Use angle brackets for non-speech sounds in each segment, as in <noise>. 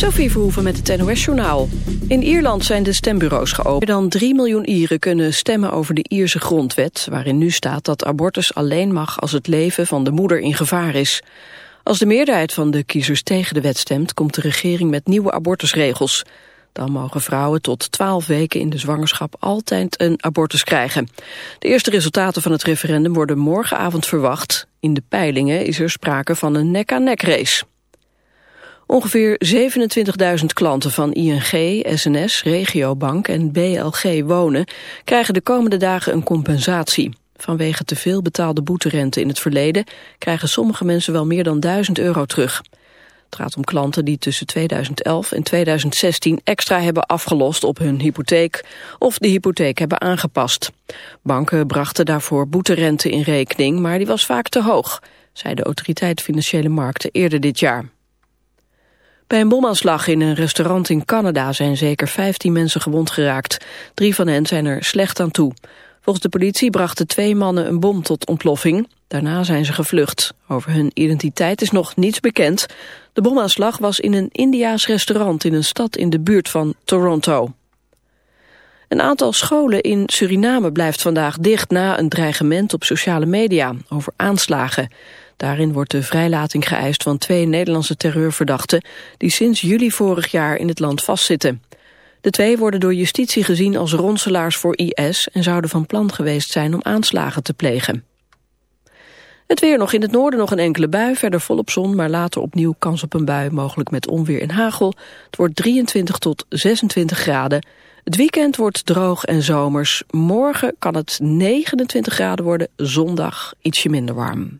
Sophie Verhoeven met het NOS-journaal. In Ierland zijn de stembureaus geopend. Meer dan 3 miljoen Ieren kunnen stemmen over de Ierse grondwet... waarin nu staat dat abortus alleen mag als het leven van de moeder in gevaar is. Als de meerderheid van de kiezers tegen de wet stemt... komt de regering met nieuwe abortusregels. Dan mogen vrouwen tot 12 weken in de zwangerschap altijd een abortus krijgen. De eerste resultaten van het referendum worden morgenavond verwacht. In de peilingen is er sprake van een nek-aan-nek race. Ongeveer 27.000 klanten van ING, SNS, Regiobank en BLG Wonen krijgen de komende dagen een compensatie. Vanwege te veel betaalde boeterente in het verleden krijgen sommige mensen wel meer dan 1000 euro terug. Het gaat om klanten die tussen 2011 en 2016 extra hebben afgelost op hun hypotheek of de hypotheek hebben aangepast. Banken brachten daarvoor boeterente in rekening, maar die was vaak te hoog, zei de autoriteit Financiële Markten eerder dit jaar. Bij een bomaanslag in een restaurant in Canada zijn zeker 15 mensen gewond geraakt. Drie van hen zijn er slecht aan toe. Volgens de politie brachten twee mannen een bom tot ontploffing. Daarna zijn ze gevlucht. Over hun identiteit is nog niets bekend. De bomaanslag was in een Indiaas restaurant in een stad in de buurt van Toronto. Een aantal scholen in Suriname blijft vandaag dicht na een dreigement op sociale media over aanslagen. Daarin wordt de vrijlating geëist van twee Nederlandse terreurverdachten... die sinds juli vorig jaar in het land vastzitten. De twee worden door justitie gezien als ronselaars voor IS... en zouden van plan geweest zijn om aanslagen te plegen. Het weer nog in het noorden nog een enkele bui, verder volop zon... maar later opnieuw kans op een bui, mogelijk met onweer en hagel. Het wordt 23 tot 26 graden. Het weekend wordt droog en zomers. Morgen kan het 29 graden worden, zondag ietsje minder warm.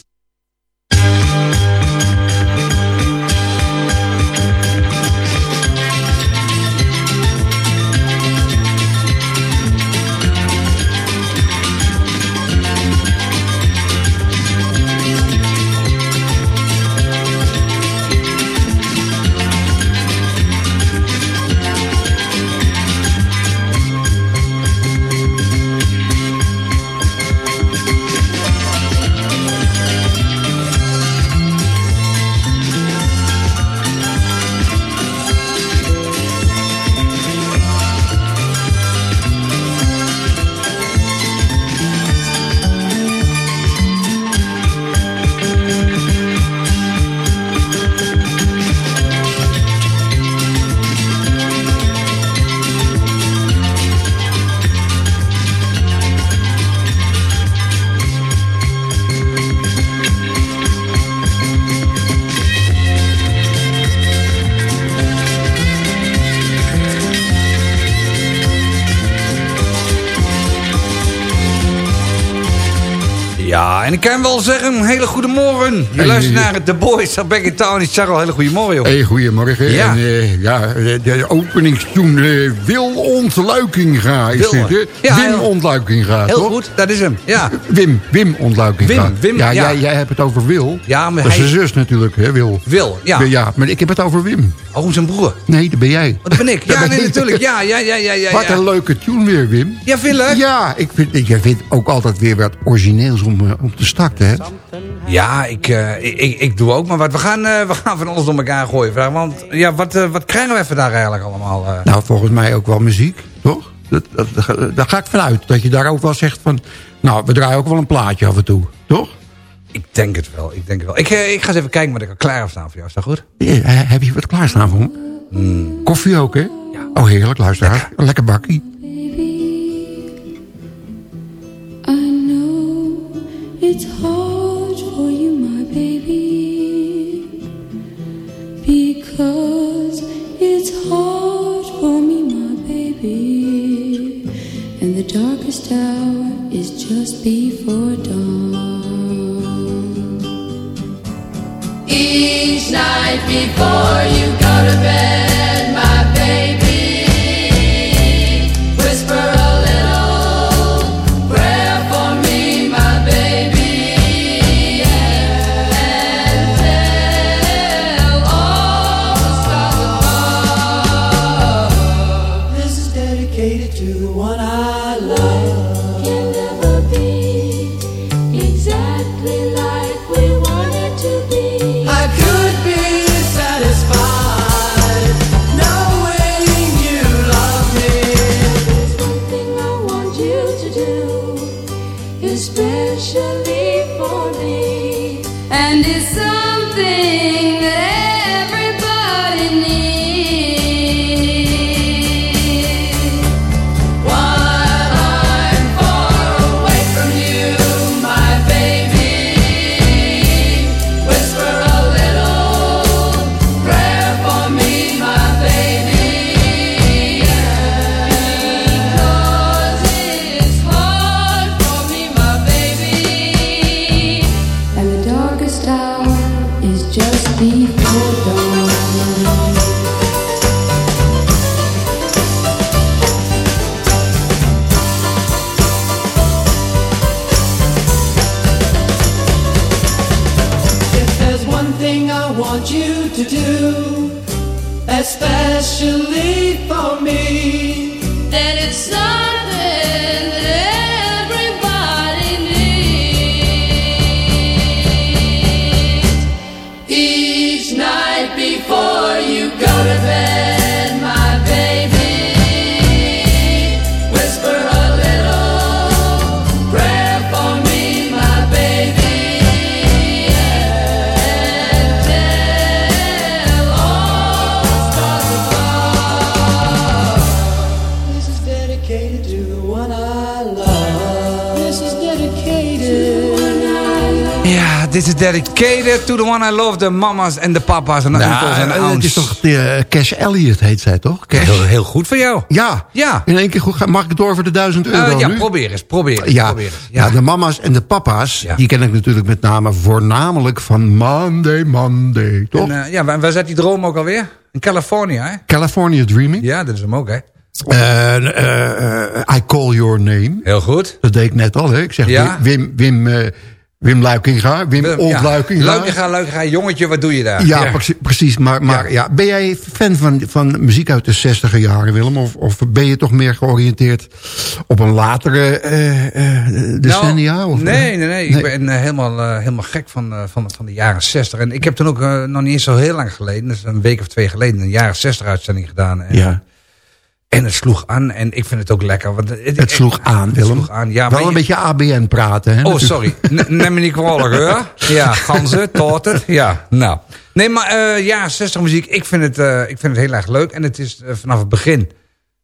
Kan wel zeggen, hele goede morgen. Je Hey, luistert naar The Boys of Back in Town. Ik zeg al, hele goede morgen, joh. Hey, goedemorgen. Ja. En, eh, ja, de, openingstune eh, Wil Ontluikinga is Wil. dit, hè? Ja, Wim heel- Ontluikinga, Heel toch? goed, dat is hem. Ja, <laughs> Wim, Wim Ontluikinga. Wim, Wim, ja, ja. Jij, jij hebt het over Wil. ja maar Dat is hij... zijn zus natuurlijk, hè, Wil. Wil, ja. Ja, maar ik heb het over Wim. Oh, zijn broer. Nee, dat ben jij. Oh, dat ben ik. <laughs> Ja, ben nee, natuurlijk. Ja, ja, ja, ja, ja. Wat een leuke tune weer, Wim. Ja, vind je leuk? Ja, ik vind, jij vindt ook altijd weer wat origineels om, eh, om te starten, hè? Ja, ik, eh, ik, ik, ik doe ook maar wat. We gaan, eh, we gaan van alles door elkaar gooien. Want ja, wat, wat krijgen we vandaag eigenlijk allemaal? Nou, volgens mij ook wel muziek, toch? Dat, dat, dat- daar ga ik vanuit. Dat je daar ook wel zegt van... Nou, we draaien ook wel een plaatje af en toe, toch? Ik denk het wel, ik denk het wel. Ik, eh, ik ga eens even kijken wat ik al klaar heb staan voor jou. Is dat goed? Eh, heb je wat klaarstaan voor me? Koffie ook, hè? Ja. Oh, heerlijk, luisteraar. Lekker bakkie. I know it's hard for you, my baby, because it's hard for me, my baby, and the darkest hour is just before dawn. Each night before you go to bed, to do, especially dedicated to the one I love. The mama's en de papa's en de onkels en de Nou, het aunts. is toch eh, Cash Elliot heet zij, toch? Cash? heel, heel goed voor jou. Ja. Ja. In één keer goed. Mag ik het door voor de duizend euro Eh, ja, nu? probeer eens, probeer eens. Ja, probeer eens. ja. de mama's en de papa's, Ja. die ken ik natuurlijk met name voornamelijk van Monday, Monday, toch? En, eh, ja, waar, waar zat die droom ook alweer? In California, hè? California Dreaming. Ja, dat is hem ook, hè? Eh, eh, I Call Your Name. Heel goed. Dat deed ik net al, hè? Ik zeg Ja. Wim, Wim, eh, Wim Luikinga, Wim Ontluikinga. Luikinga, Luikinga, jongetje, wat doe je daar? Ja, precie- precies. Maar, maar ja. ben jij fan van, van muziek uit de 60 jaren, Willem? Of, of ben je toch meer georiënteerd op een latere eh, eh, decennia? Nou, of, nee, nee, nee. Ik Nee. ben eh, helemaal, eh, helemaal gek van, eh, van, van de jaren 60. En ik heb toen ook eh, nog niet eens zo heel lang geleden, dus een week of twee geleden, een jaren 60 uitzending gedaan. En, Ja, en het sloeg aan en ik vind het ook lekker. Want het, het sloeg aan, het Willem. sloeg aan, ja, Wel maar een je- beetje ABN praten, hè? Oh, sorry. Neem me niet kwalijk, hoor. Ja, ganzen, torten. Ja, nou. Nee, maar eh ja, 60 muziek, ik vind, het, eh, ik vind het heel erg leuk. En het is eh, vanaf het begin,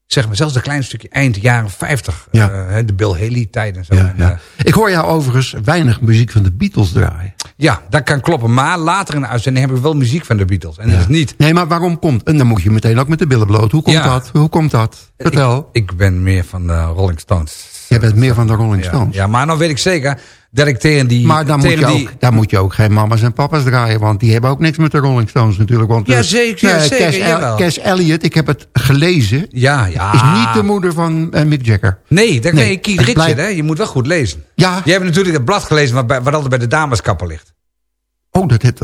zeg maar zelfs een klein stukje eind jaren 50. Ja. hè, de Bill Haley tijd en zo. Ja, En, ja. Ik hoor jou overigens weinig muziek van de Beatles draaien. Ja, dat kan kloppen. Maar later in de uitzending heb ik wel muziek van de Beatles. En dat is niet... Nee, maar waarom komt... En dan moet je meteen ook met de billen bloot. Hoe komt Ja. dat? Hoe komt dat? Vertel. Ik, ik ben meer van de Rolling Stones. Jij bent meer van de Rolling. Stones. Ja, maar nou weet ik zeker dat tegen die... Maar dan moet, je die, ook, dan moet je ook geen mama's en papa's draaien. Want die hebben ook niks met de Rolling Stones natuurlijk. Want, Ja, eh, zeker, nee, zeker, Cass, Elliot, ik heb het gelezen. Ja, ja. Is niet de moeder van eh, Mick Jagger. Nee, daar Nee, Keith Richard, blijft- hè? Je moet wel goed lezen. Ja, Je hebt natuurlijk het blad gelezen wat, bij, wat altijd bij de dameskappen ligt. oh, dat heeft,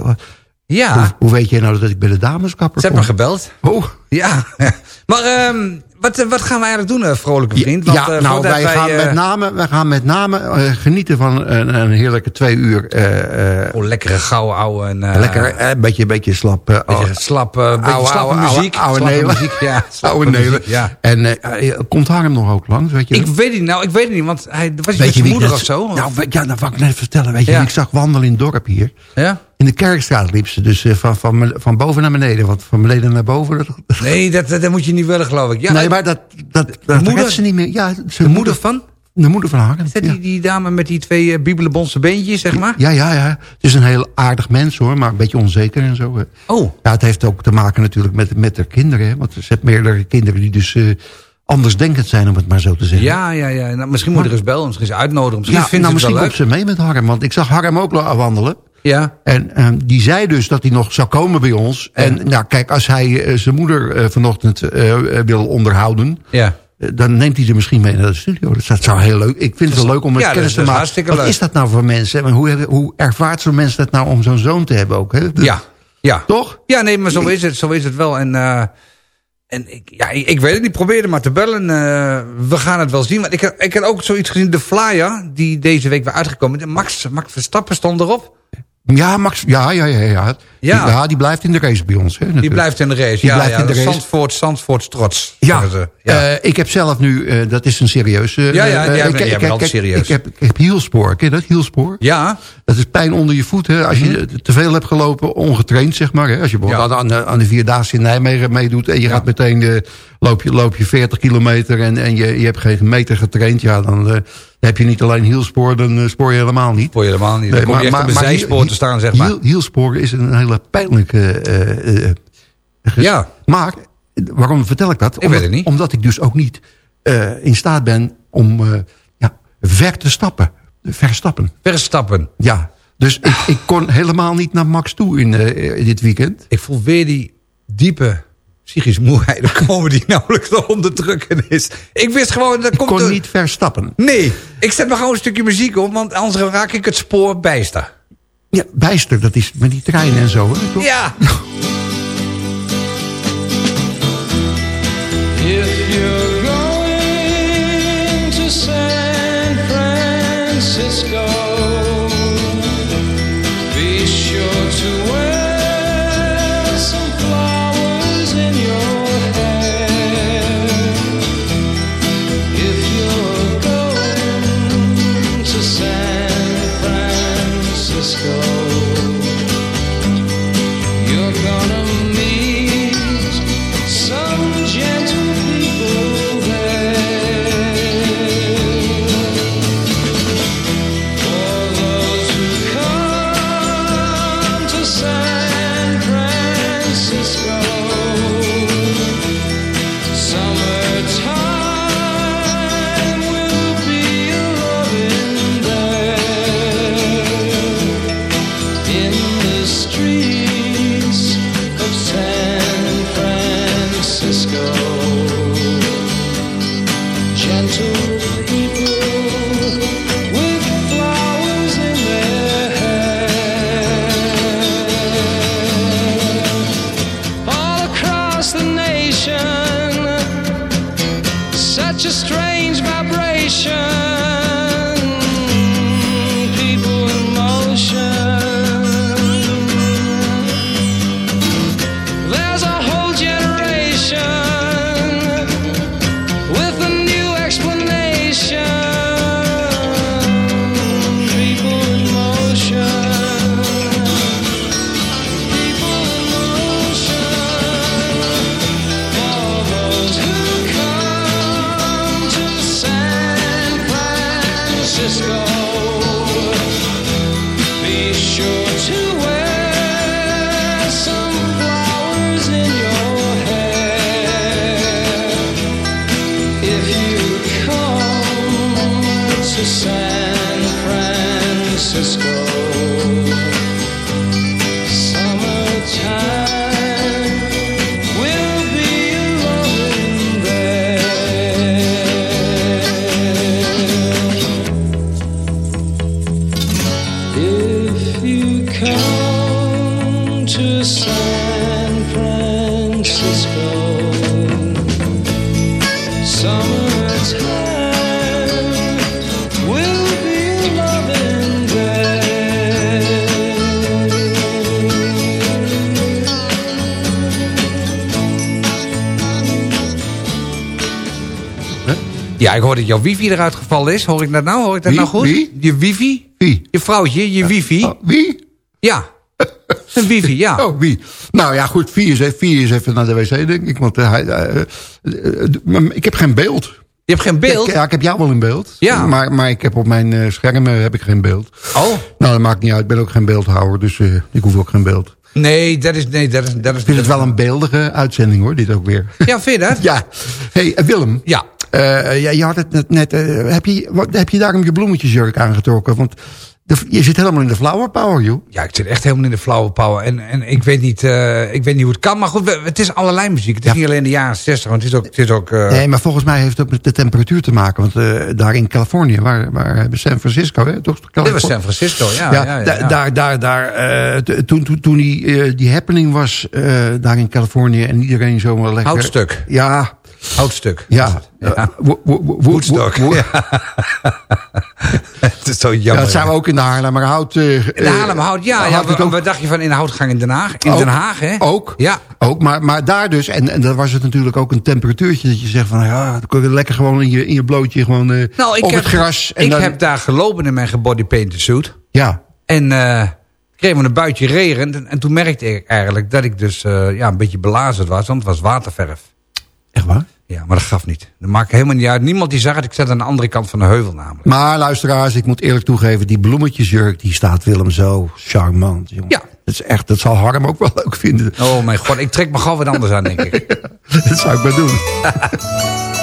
Ja, hoe, hoe weet jij nou dat ik bij de dameskapper ze hebben me gebeld. Oh, Ja, <laughs> maar ehm, wat, eh, wat gaan we eigenlijk doen, eh, vrolijke vriend? Want, ja, eh, nou, wij, gaan eh, met name, wij gaan met name eh, genieten van een, een heerlijke twee uur. eh, Oh, lekkere gouden ouwe. En, lekker, een beetje, beetje slap. Beetje oh, slap, oude- slappe oude- muziek. oude Nelen. muziek, ja. <laughs> oude muziek. Ja. En komt Harm nog ook langs, weet je Ik dat? weet het niet, nou, ik weet het niet, want hij was met Weet je zijn moeder net- of zo? Nou, we- ja, dat wou ik net vertellen. Weet je, Ja. ik zag wandelen in het dorp hier. ja? In de Kerkstraat liep ze, dus van, van, van boven naar beneden. Want van beneden naar boven... Dat, Nee, dat, dat, dat moet je niet willen, geloof ik. Ja, nee, maar dat, dat, dat moeder- ze niet meer. Ja, de moeder van? De moeder van Harm. Is dat ja. die, die dame met die twee uh, biebelenbonse beentjes, zeg maar? Ja, ja, ja. Het is een heel aardig mens hoor, maar een beetje onzeker en zo. hè. Oh, Ja, het heeft ook te maken natuurlijk met, met de kinderen. Hè? Want ze heeft meerdere kinderen die dus eh andersdenkend zijn, om het maar zo te zeggen. ja, ja, ja. Nou, misschien moet er eens bellen, misschien eens uitnodigen. Misschien ja vindt nou, misschien wel komt leuk. ze mee met Harm. Want ik zag Harm ook wandelen. Ja, En ehm, die zei dus dat hij nog zou komen bij ons. En nou, kijk, als hij eh, zijn moeder eh, vanochtend eh, wil onderhouden... ja. dan neemt hij ze misschien mee naar de studio. Dus dat zou heel leuk. Ik vind het wel leuk om met ja, kennis is- te maken. Wat leuk. is dat nou voor mensen? En hoe, hoe ervaart zo'n mens dat nou om zo'n zoon te hebben ook? Hè? Ja, ja. Toch? Ja, nee, maar zo is het, zo is het wel. En, en ik, ja, ik, ik weet het niet, probeer er maar te bellen. we gaan het wel zien. Want ik, heb- ik heb ook zoiets gezien, de flyer die deze week weer uitgekomen is. Max, Max Verstappen stond erop. Ja, Max, ja, ja, ja, ja. Ja. Die, blijft in de race bij ons. Hè, Die blijft in de race. Die ja, blijft ja, in de race. Zandvoort, Zandvoort trots. Ja. Ja. eh, ik heb zelf nu, eh, dat is een serieus... eh, Ja, ja, eh, jij ik- bent- jij ik- bent serieus. Ik heb, ik heb hielspoor, ken je dat, hielspoor? ja, Dat is pijn onder je voet, hè? als je Mhm. te veel hebt gelopen, ongetraind, zeg maar. Hè? Als je bijvoorbeeld aan, de- aan de Vierdaagse in Nijmegen meedoet... en je gaat meteen, eh, loop, je, loop je 40 kilometer en, en je, je hebt geen meter getraind... ja, dan heb je niet alleen hielspoor, dan spoor je helemaal niet. voor je helemaal niet. Dan Nee, kom je echt op een maar zijspoor te staan, zeg maar. hiel- hielsporen is een hele pijnlijke... eh, eh, ges- Ja. Maar, eh, waarom vertel ik dat? weet omdat, het niet. Omdat ik dus ook niet eh, in staat ben om eh, ja, ver te stappen. Verstappen. Verstappen. Ja, dus ik, ik kon helemaal niet naar Max toe in, eh, in dit weekend. Ik voel weer die diepe psychische moeheid <laughs> komen die nauwelijks te onderdrukken is. Ik wist gewoon, dat Ik komt kon niet verstappen. Nee, ik zet maar gewoon een stukje muziek op, want anders raak ik het spoor bijster. Ja, bijster, dat is met die trein en zo. Hè, toch? Ja, <laughs> If Ja, ik hoor dat jouw wifi eruit gevallen is. Hoor ik dat nou? Hoor ik dat Wie? nou goed? Wie? Je wifi? Wie? Je vrouwtje, je wifi? Oh, wie? Ja. <laughs> Een wifi, ja. Oh, wie? Nou ja, goed, vier is, even- vier is even naar de wc, denk ik. Want eh, hij, eh, eh, ik heb geen beeld. Je hebt geen beeld? Ik, ja, ik heb jou wel in beeld. Ja. Maar, maar ik heb op mijn schermen heb ik geen beeld. Oh. Nou, dat maakt niet uit. Ik ben ook geen beeldhouwer, dus ik hoef ook geen beeld. Nee, dat is... Nee, dat is, dat is Ik vind het wel een beeldige uitzending, hoor, dit ook weer. Ja, vind je dat? <laughs> ja. hey, Willem. Ja. Eh, ja, je had het net... net eh, heb, je, wat, heb je daarom je bloemetjesjurk aangetrokken? Want je zit helemaal in de flower power, joh. Ja, ik zit echt helemaal in de flauwe power. En, en ik, weet niet, eh, ik weet niet hoe het kan. Maar goed, het is allerlei muziek. Het is niet alleen de jaren 60, want het is ook... Het is ook eh, Nee, maar volgens mij heeft het ook met de temperatuur te maken. Want eh, daar in Californië, waar, waar hebben San Francisco, hè? Toch? dit was San Francisco, ja. Ja, ja, ja, da- ja. daar, daar, daar, eh, toen, toen, toen die, eh, die happening was eh, daar in Californië en iedereen zomaar lekker... Houtstuk. Ja, Houtstuk. ja. Ja. Eh, wo- wo- wo- wo- Woodstock. wo- Ja. <laughs> het is zo Ja, jammer. dat zijn we ook in de Haarlemmerhout. eh In de Haarlemmerhout, ja. ja wat, ook- wat dacht je van in de houtgang in Den Haag? In Ook. Den Haag, hè? Ook. Ja. Ook, maar, maar daar dus, en, en daar was het natuurlijk ook een temperatuurtje dat je zegt van ja, dan kun je lekker gewoon in je, in je blootje gewoon eh, Nou, op heb, het gras. En ik dan, heb daar gelopen in mijn gebodypainted suit. Ja, En eh kreeg me een buitje regen. En, en toen merkte ik eigenlijk dat ik dus eh, ja, een beetje belazerd was. Want het was waterverf. echt waar? Ja, maar dat gaf niet. Dat maakt helemaal niet uit. Niemand die zag het. Ik zat aan de andere kant van de heuvel namelijk. Maar luisteraars, ik moet eerlijk toegeven, die bloemetjesjurk, die staat Willem zo charmant. Jongen. Ja. Dat is echt, dat zal Harm ook wel leuk vinden. Oh mijn god, ik trek me gauw wat anders aan, denk ik. <laughs> dat zou ik maar doen. <laughs>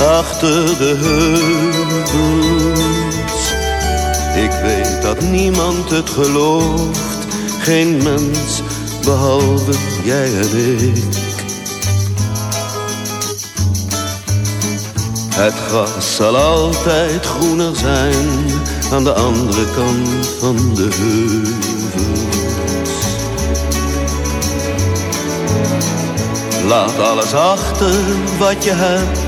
achter de heuvels. Ik weet dat niemand het gelooft, geen mens, behalve jij en ik. Het gras zal altijd groener zijn, aan de andere kant van de heuvels. Laat alles achter wat je hebt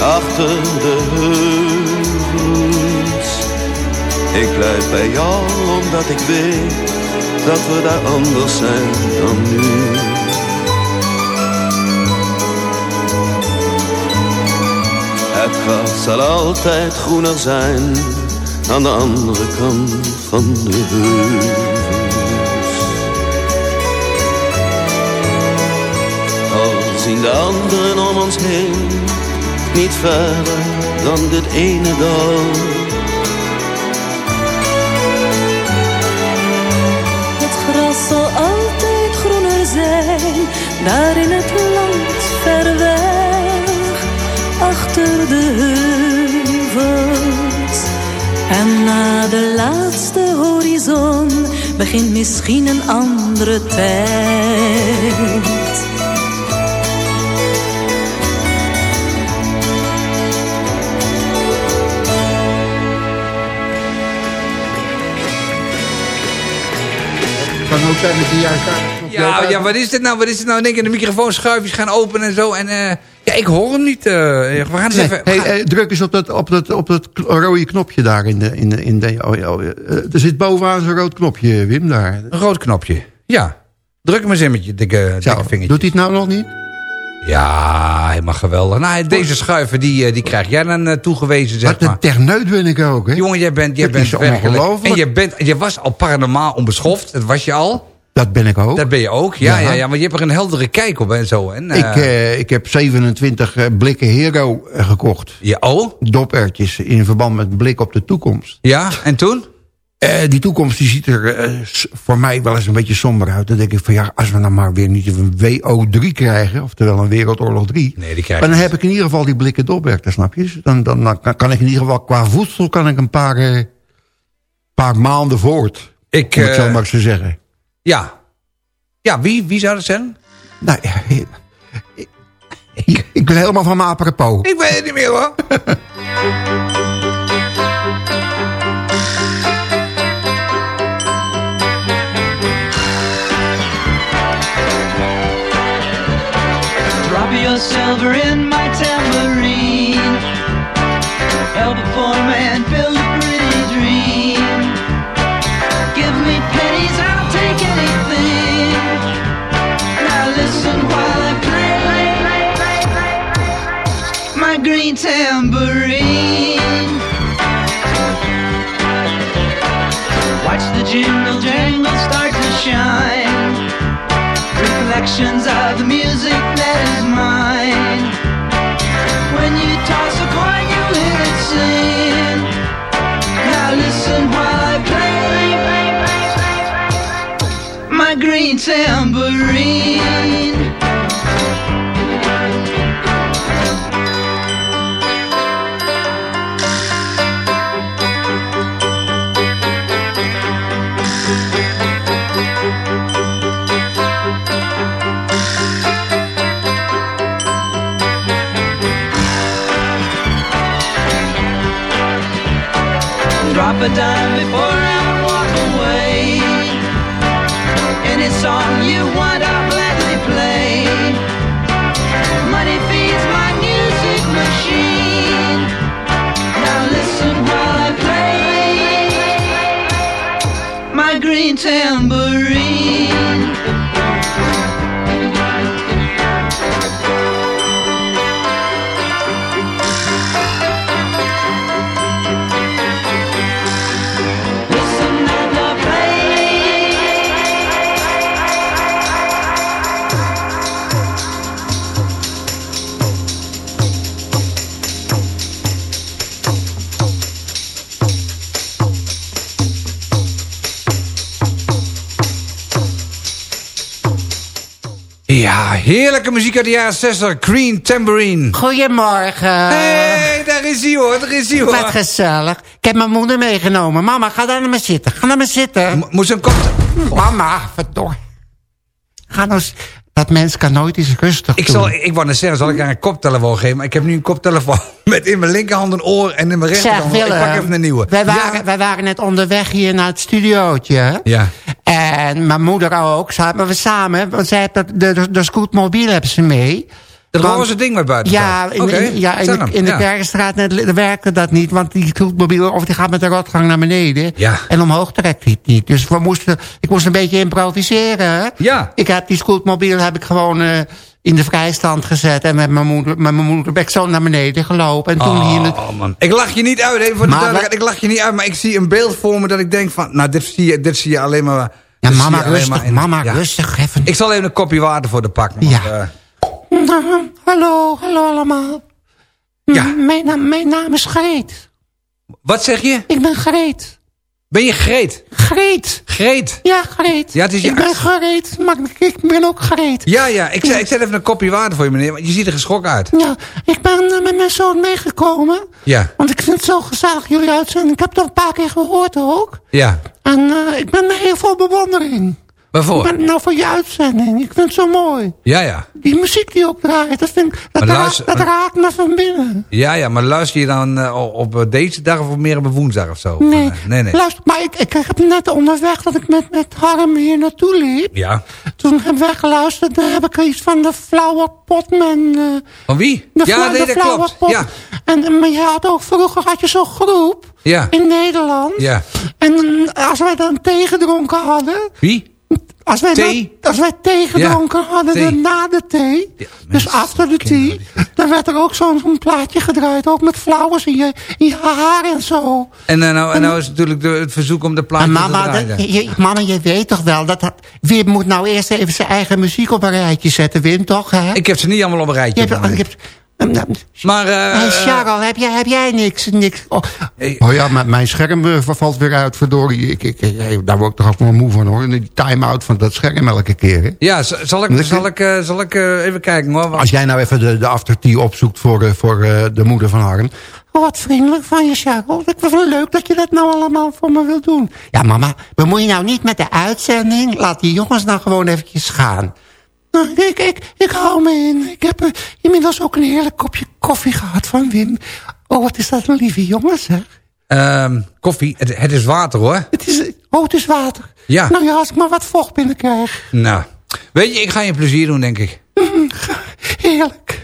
achter de heuvels. Ik blijf bij jou, omdat ik weet dat we daar anders zijn dan nu. Het gras zal altijd groener zijn, aan de andere kant van de heuvels. en de anderen om ons heen. Niet verder dan dit ene dorp. Het gras zal altijd groener zijn, daar in het land ver weg, achter de heuvels. En na de laatste horizon begint misschien een andere tijd. Kan ook zijn dat hij juist... Ja, ja, wat is dit nou? Wat is dit nou? Ik denk, de microfoonschuifjes gaan open en zo. En eh, ja, ik hoor hem niet. eh. we gaan eens Nee, even... hey, eh, druk eens op dat, op, dat, op dat rode knopje daar in de... In de, in de oh, ja, oh. Eh, er zit bovenaan zo'n rood knopje, Wim, daar. Een rood knopje. Ja. Druk hem eens in met je dikke, dikke vingertje. Doet hij het nou nog niet? Ja, helemaal geweldig. Nou, deze schuiven, die, eh, die krijg jij dan eh, toegewezen, zeg Wat maar. een techneut ben ik ook, hè? Jongen, jij bent, jij Dat bent ongelooflijk. En je, bent, je was al paranormaal onbeschoft. Dat was je al. Dat ben ik ook. Dat ben je ook. Ja, ja. Ja. ja, maar je hebt er een heldere kijk op en zo. En, ik, eh, ik heb 27 eh, blikken Hero gekocht. Ja, oh? Dopertjes in verband met blik op de toekomst. Ja, en toen? Eh, die toekomst die ziet er eh, voor mij wel eens een beetje somber uit. Dan denk ik van ja, als we nou maar weer niet een WO3 krijgen... oftewel een Wereldoorlog 3... Nee, die krijg dan heb ik in ieder geval die blikken Dobberg, snap je? Dus Dan, dan, dan kan- ik in ieder geval qua voedsel kan ik een paar, eh, paar maanden voort. Ik, om het zo maar te zeggen. Ja. Ja, wie, wie zou dat zijn? Nou, ja, ik, ik, ik ben helemaal van mijn apropos. Ik weet het niet meer hoor. <laughs> silver in my tambourine. Help a poor man build a pretty dream. Give me pennies, I'll take anything. Now listen while I play my green tambourine. Watch the jingle jangle start to shine reflections of the music that is mine. My green tambourine. Drop a dime before song you want, I'll gladly play. Money feeds my music machine. Now listen while I play my green tambourine. Heerlijke muziek uit de jaren 60. Green Tambourine. Goedemorgen. hey, daar is hij hoor, daar is hij hoor. Wat gezellig. Ik heb mijn moeder meegenomen. Mama, ga daar maar zitten. Ga daar maar zitten. Moest een kop... Mama, verdor. Ga nou... Dat mens kan nooit eens rustig Ik, doen. zal, ik wou net zeggen, zal ik haar een koptelefoon geven? Maar ik heb nu een koptelefoon <laughs> met in mijn linkerhand een oor en in mijn Zeg, rechterhand. ik Willem, pak even een nieuwe. Wij waren, wij waren net onderweg hier naar het studiootje. Ja. En mijn moeder ook. Zaten we samen. Want zij heeft dat- de, de, de scootmobiel hebben ze mee. Dat Want- roze ding met buiten. Ja, in, ja, in, de, in de ja. Werkte dat niet. Want die scootmobiel of die gaat met de rotgang naar beneden. Ja. En omhoog trekt hij het niet. Dus we moesten, ik moest een beetje improviseren. Ja. Ik heb die scootmobiel heb ik gewoon eh, in de vrijstand gezet. En met mijn moeder, met mijn moeder ben ik zo naar beneden gelopen. En toen hier... Oh man, ik lach je niet uit, even voor de Maar duidelijkheid. Ik lach je niet uit, maar ik zie een beeld voor me dat ik denk van... Nou, dit zie je, dit zie je alleen maar... Ja, mama, alleen rustig, maar mama, ja. rustig. Even. Ik zal even een kopje water voor de pakken. want, Ja. eh, hallo, hallo allemaal. Ja. Mijn, naam- mijn naam is Greet. Wat zeg je? Ik ben Greet. Ben je Greet? Greet. Greet? Ja, Greet. Ja, het is je ik ben Greet, maar ik ben ook Greet. Ja, ja. Ik, zet- ik zet even een kopje water voor je, meneer. Want je ziet er geschrokken uit. Ja, ik ben eh, met mijn zoon meegekomen. Ja, Want ik vind het zo gezellig, jullie uitzending. Ik heb het al een paar keer gehoord ook. ja. En eh, ik ben met heel veel bewondering. Waarvoor? Nou, voor je uitzending. Ik vind het zo mooi. Ja, ja. Die muziek die ook draait, dat, vind dat, raakt, luister- dat raakt me van binnen. Ja, ja. Maar luister je dan eh, op eh, deze dag of meer op woensdag of zo? Nee, eh, nee, nee. luister, maar ik, ik heb net onderweg dat ik met, met Harm hier naartoe liep. Ja. Toen heb ik geluisterd, daar heb ik iets van de Flower Potman. Van wie? de ja, nee, de dat klopt. Pot. Ja, En, maar je had ook, vroeger had je zo'n groep ja, in Nederland. ja. En als wij dan thee gedronken hadden... Wie? Als wij, Thee? Dan, als wij thee gedronken hadden thee. dan na de thee, Ja, dus after kinderen tea, dan werd er ook zo'n zo'n plaatje gedraaid, ook met flowers in je, in je haar en zo. En, eh, nou, en nou is natuurlijk de, het verzoek om de plaatje te draaien. dat, je, mama, je weet toch wel dat, dat Wim moet nou eerst even zijn eigen muziek op een rijtje zetten, Wim, toch? Hè? Ik heb ze niet allemaal op een rijtje. je hebt, je hebt, Maar, eh, hey, Charles, heb jij, heb jij niks? niks oh, Oh ja, mijn- scherm eh, valt weer uit, verdorie. Ik, ik, ik- daar word ik toch ook wel moe van hoor. Die time-out van dat scherm elke keer. Hè? ja, zal ik, zal ik, eh, zal ik eh, even kijken hoor. Want- Als jij nou even de, de aftertea opzoekt voor, eh, voor eh, de moeder van Harm. oh, wat vriendelijk van je, Charles. Ik vind het leuk dat je dat nou allemaal voor me wilt doen. Ja, mama, bemoei je nou niet met de uitzending. Laat die jongens nou gewoon eventjes gaan. Nou, ik, ik, ik hou me in. Ik heb eh, inmiddels ook een heerlijk kopje koffie gehad van Wim. Oh, wat is dat een lieve jongen, zeg. Ehm, koffie, het, het is water hoor. Het is, oh, het is water. Ja. Nou ja, als ik maar wat vocht binnenkrijg. Nou, weet je, ik ga je plezier doen denk ik. <laughs> Heerlijk.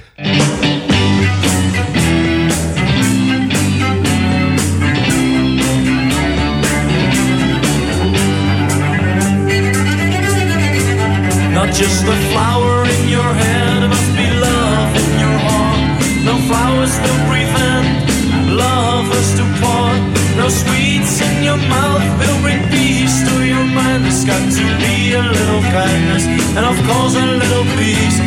Not just a flower in your head, must be love in your heart. No flowers to prevent lovers to part. No sweets in your mouth will bring peace to your mind. There's got to be a little kindness and of course a little peace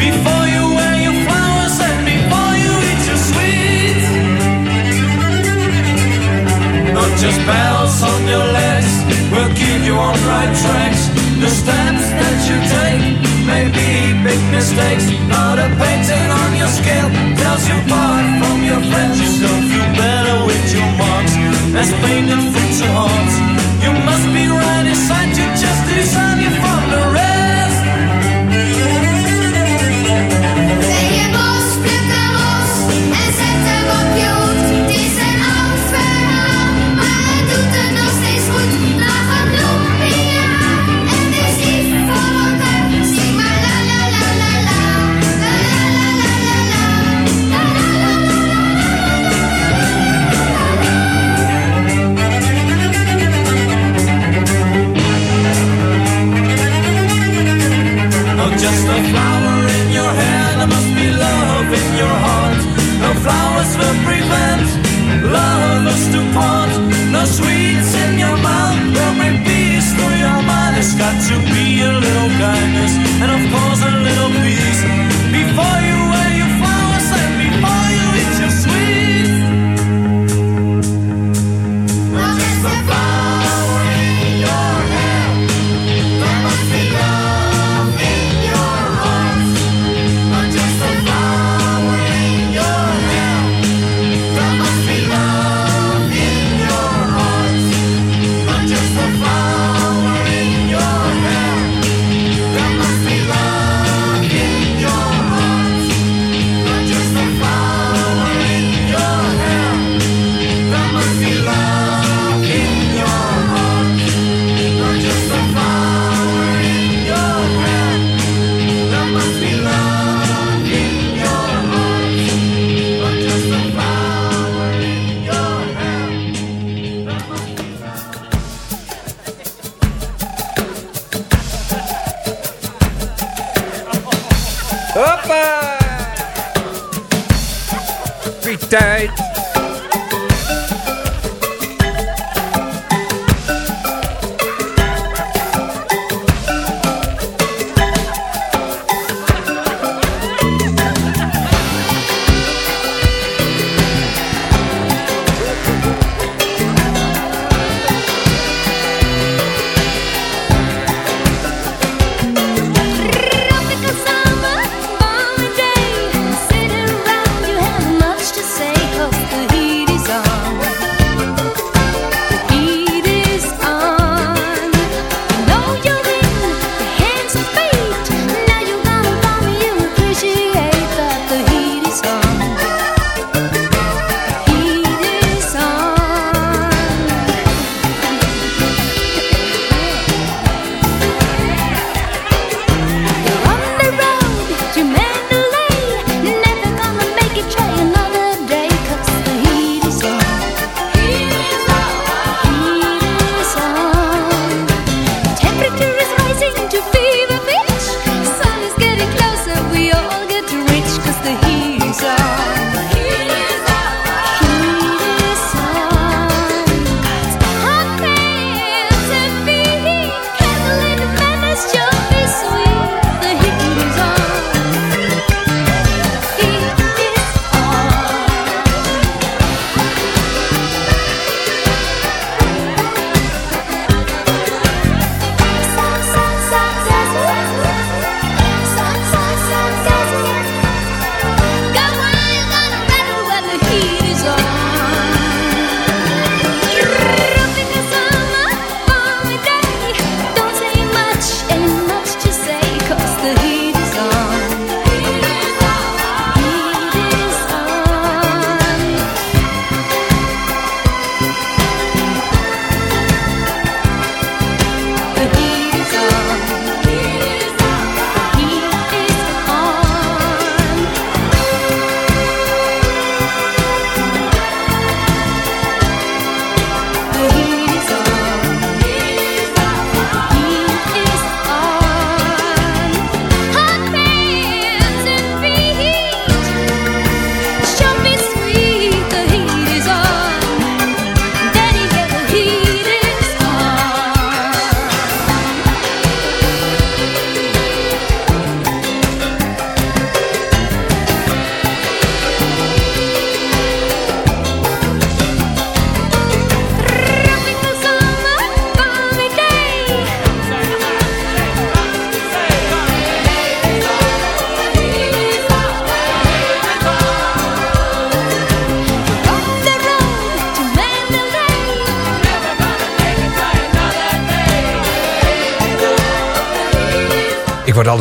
before you wear your flowers and before you eat your sweets. Not just bells on your legs will keep you on right tracks. The steps that you take may be big mistakes. Not a painting on your scale tells you apart from your friends. You don't feel better with your marks as painted fruits and hearts. You must be right inside you just to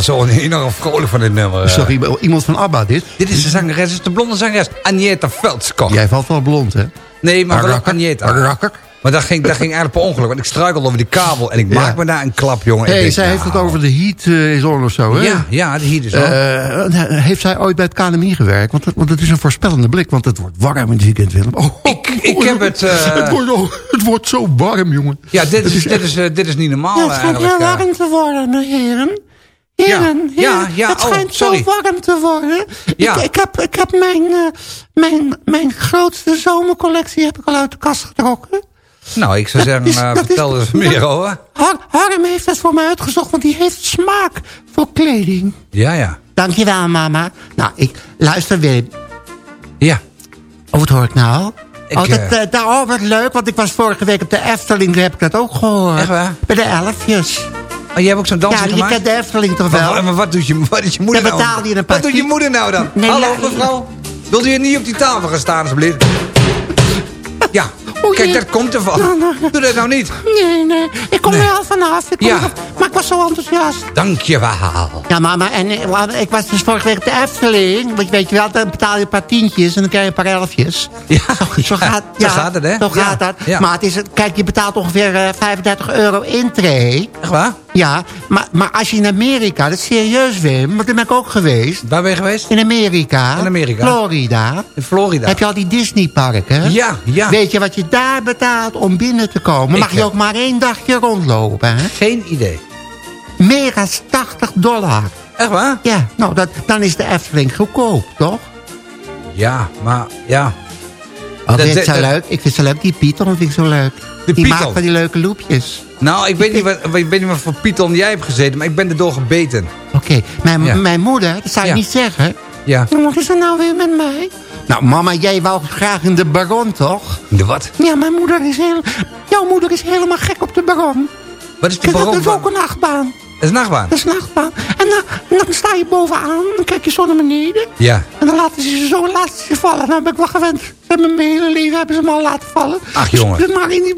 zo enorm vrolijk van dit nummer. Is eh. toch iemand- van ABBA dit? Dit is de zangeres, dit is de blonde zangeres. Agneta Veldskog. Jij valt wel blond, hè? Nee, maar wel Rakker, Agneta. rakker. Maar dat ging, dat ging eigenlijk per ongeluk. Want ik struikelde over die kabel en ik Ja. maak me daar een klap, jongen. Denk, zij heeft het over de heat eh, is on of zo, hè? Ja, ja, de heat is on. Eh, heeft zij ooit bij het KNMI gewerkt? Want, het- want het is een voorspellende blik, want het wordt warm in het weekend, Willem. Oh, Ik, ik heb het... het, wordt, oh, het wordt zo warm, jongen. ja, dit is, dit, is, dit is niet normaal Ja, het eigenlijk. heel warm te worden, heren. Heren, Ja, ja, heren, ja, het oh, schijnt sorry. zo warm te worden. Ja. Ik, ik heb, ik heb mijn, eh, mijn, mijn grootste zomercollectie heb ik al uit de kast getrokken. Nou, ik zou zeggen, is- eh, is- vertel eens meer over. Har, Harm heeft dat voor mij uitgezocht, want die heeft smaak voor kleding. Ja, ja. Dankjewel, mama. Nou, ik luister Willem. Ja. Oh, wat hoor ik nou? Ik, oh, dat, eh, eh, daar, oh, wat leuk, want ik was vorige week op de Efteling, daar heb ik dat ook gehoord. Echt waar? Bij de elfjes. Oh, jij hebt ook zo'n dansje Ja, je gemaakt? kent de Efteling toch wel? Maar, maar wat doet je, wat doet je moeder Dan nou? je een paar Wat doet je moeder nou dan? Nee, Hallo, ja, mevrouw? Wilt u niet op die tafel gaan staan, alsjeblieft? Ja, kijk, dat komt ervan. Doe dat nou niet. Nee, nee, ik kom er wel vanaf. Ik kom Ja. maar ik was zo enthousiast. Dankjewel. Ja, mama, en eh, wel, ik was dus vorige week op de Efteling. Want je weet je wel, dan betaal je een paar tientjes en dan krijg je een paar elfjes. Ja, Zo gaat, zo gaat het, hè? Zo Ja, gaat dat. ja. Maar het is, kijk, je betaalt ongeveer eh, 35 euro intree. Echt waar? Ja, maar, maar als je in Amerika, dat is serieus Wim, want daar ben ik ook geweest. Waar ben je geweest? In Amerika. In Amerika? Florida. In Florida. Heb je al die Disneyparken? Ja, ja. Weet je wat je daar betaalt om binnen te komen? Mag Ik je ook maar één dagje rondlopen, hè? Geen idee. Meer dan 80 dollar. Echt waar? Ja, nou, dat, dan is de Efteling goedkoop, toch? Ja, maar ja. Oh, Dat- vind dat- zo leuk? Ik vind het zo leuk. Die Python vind ik zo leuk. De die maakt van die leuke loepjes. Nou, ik weet niet wat, ik weet niet wat voor Python jij hebt gezeten, maar ik ben erdoor gebeten. Oké, mijn, Ja. mijn moeder, dat zou je Ja. niet zeggen. Ja. Wat is er nou weer met mij? Nou, mama, jij wou graag in de Baron, toch? De wat? Ja, mijn moeder is heel... Jouw moeder is helemaal gek op de Baron. Wat is die Dat baron is ook een achtbaan. Dat is nachtbaan. Dat is een achtbaan. En dan, sta je bovenaan, dan kijk je zo naar beneden. Ja. En dan laten ze je zo laten ze vallen. Nou ben ik wel gewend. Ze hebben mijn hele leven hebben ze me al laten vallen. Ach, jongen. Dus, maar in die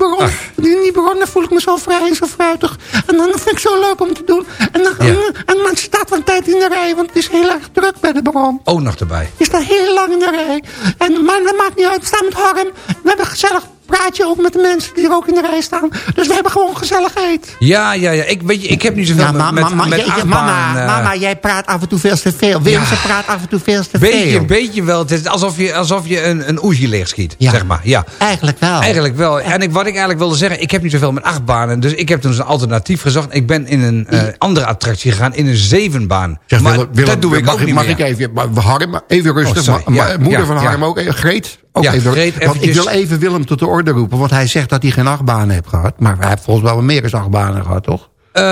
in dan voel ik me zo vrij en zo fruitig. En dan vind ik zo leuk om te doen. En dan, Ja. en, men staat van tijd in de rij, want het is heel erg druk bij de baron. Ook nog erbij. Je staat heel lang in de rij. En, maar dat maakt niet uit. We staan met Harm. We hebben gezellig praatje ook met de mensen die er ook in de rij staan. Dus we hebben gewoon gezelligheid. Ja, ja, ja. Ik, weet je, ik heb niet zoveel Ja, met, ma- met, achtbaan, mama, eh, mama, jij praat af en toe veel te veel. Wim, Ja. ze praat af en toe veel te Beetje, veel. beetje wel. Het is alsof je, alsof je een, een oezie leeg schiet, Ja. zeg maar. Ja. Eigenlijk wel. Eigenlijk wel. En ik, wat ik eigenlijk wilde zeggen, ik heb niet zoveel met achtbanen. Dus ik heb toen een alternatief gezocht. Ik ben in een eh, andere attractie gegaan, in een zevenbaan. Zeg, maar Willem, Willem, dat doe ik mag, ook niet mag meer. ik even, maar Harm, even rustig. Oh, sorry. Ma- ma- Ja, moeder ja, van ja. Harm ook, eh, Greet, ook Ja, even. Want ik wil even Willem tot de orde roepen. Want hij zegt dat hij geen achtbanen heeft gehad. Maar hij heeft volgens mij wel meer dan achtbanen gehad, toch? Eh,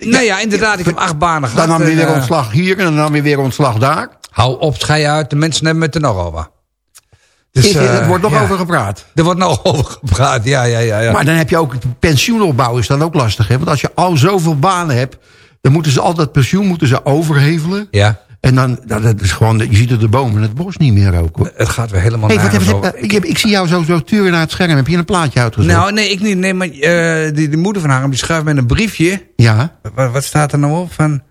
nou ja, inderdaad, ik heb acht banen gehad. Dan nam hij weer eh, ontslag hier en dan nam hij weer ontslag daar. Hou op, schei uit. De mensen hebben het er nog over. Dus, Ik- eh, er wordt nog ja. over gepraat. Er wordt nog <laughs> over gepraat, ja, ja, ja. ja. Maar dan heb je ook pensioenopbouw is dan ook lastig. Hè? Want als je al zoveel banen hebt, dan moeten ze al dat pensioen moeten ze overhevelen. ja, En dan, dat is gewoon, je ziet er de bomen en het bos niet meer ook. Hoor. het gaat weer helemaal Hey, wat eh, ik, ik zie jou zo, zo turen naar het scherm. Heb je een plaatje uitgezocht? Nou, nee, ik niet. Nee, maar eh, die, die moeder van haar die schrijft met een briefje. ja. Wat, wat staat er nou op? Van,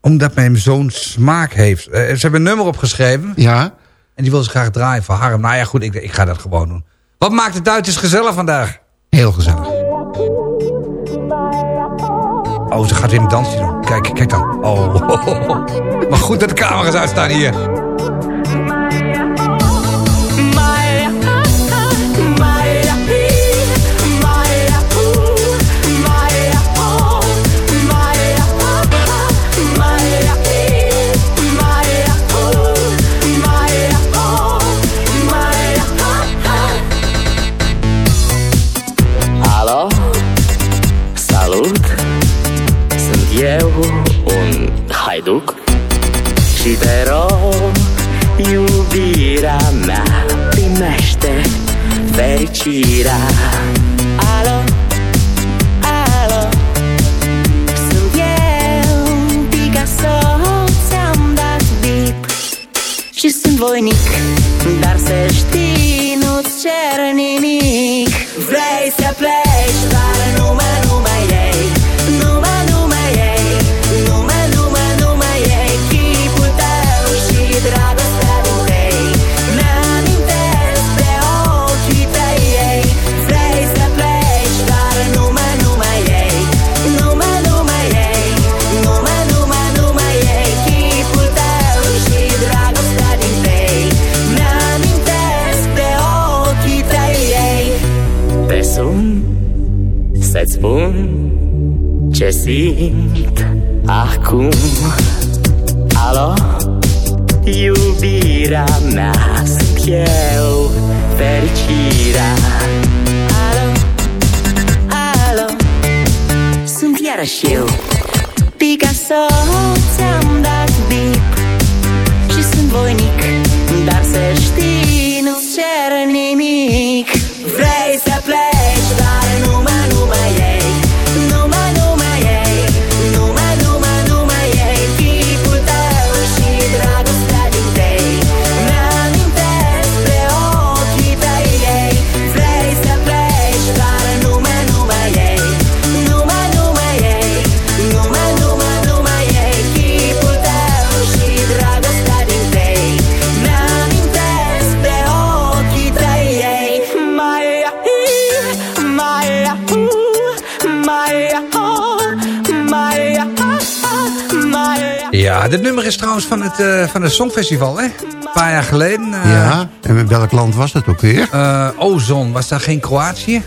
omdat mijn zoon smaak heeft. Eh, ze hebben een nummer opgeschreven. Ja. En die wil ze graag draaien voor Harm. Nou ja, goed, ik, ik ga dat gewoon doen. Wat maakt het uit? Het is gezellig vandaag. Heel gezellig. Oh, ze gaat weer een dansje doen. Kijk, kijk dan. Oh. <laughs> Maar goed dat de camera's uitstaan hier. Un haiduc Și te rog, iubirea mea Primește fericirea Alo? Alo? Sunt eu, Picasso Ți-am dat bip Și sunt voinic Dar să știi, nu-ți cer nimic Vrei să pleci, trouwens van het, eh, van het Songfestival, hè? Een paar jaar geleden. eh, Ja, en in welk land was dat ook weer? eh, Ozon, was dat geen Kroatië?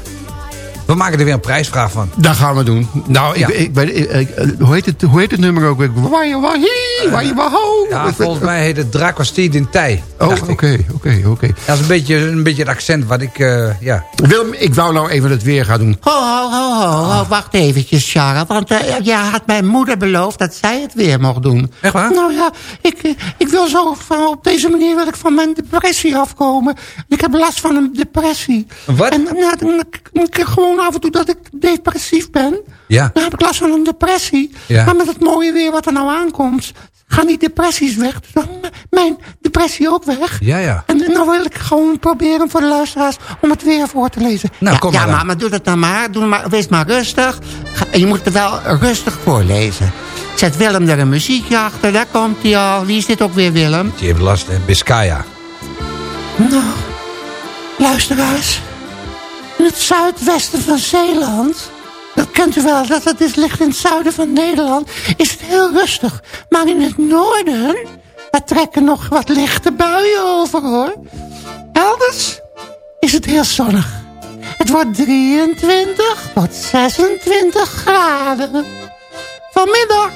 We maken er weer een prijsvraag van. Dat gaan we doen. Nou, Ja. ik, ik, weet- ik- ik- eh, hoe, heet het, hoe heet het nummer ook weer? Waai, waai, waai, waho. Ja, volgens mij heet het Dracostie din Tij. Oh, oké, oké, oké. Dat is een beetje, een beetje het accent wat ik, eh, ja... Willem, ik wou nou even het weer gaan doen. Ho, ho, ho, ho, ho, wacht eventjes, Charles. Want eh, jij had mijn moeder beloofd dat zij het weer mocht doen. Echt waar? Nou ja, ik, eh, ik wil zo van, op deze manier wil ik van mijn depressie afkomen. Ik heb last van een depressie. Wat? En nou, dan, dan, dan gewoon af en toe dat ik depressief ben. Ja. Dan heb ik last van een depressie. Ja. Maar met het mooie weer wat er nou aankomt, gaan die depressies weg. Dus dan mijn depressie ook weg. Ja, ja. En nou wil ik gewoon proberen voor de luisteraars om het weer voor te lezen. Nou, ja, kom ja, maar dan. maar, maar doe dat nou maar. Doe maar. Wees maar rustig. En je moet het wel rustig voorlezen. Zet Willem er een muziekje achter. Daar komt hij al. Wie is dit ook weer, Willem? Je hebt last, hè? Biscaya. Nou, luisteraars. In het zuidwesten van Zeeland... Dat kent u wel, dat het is, ligt in het zuiden van Nederland... is het heel rustig. Maar in het noorden... daar trekken nog wat lichte buien over, hoor. Elders is het heel zonnig. Het wordt 23 tot 26 graden. Vanmiddag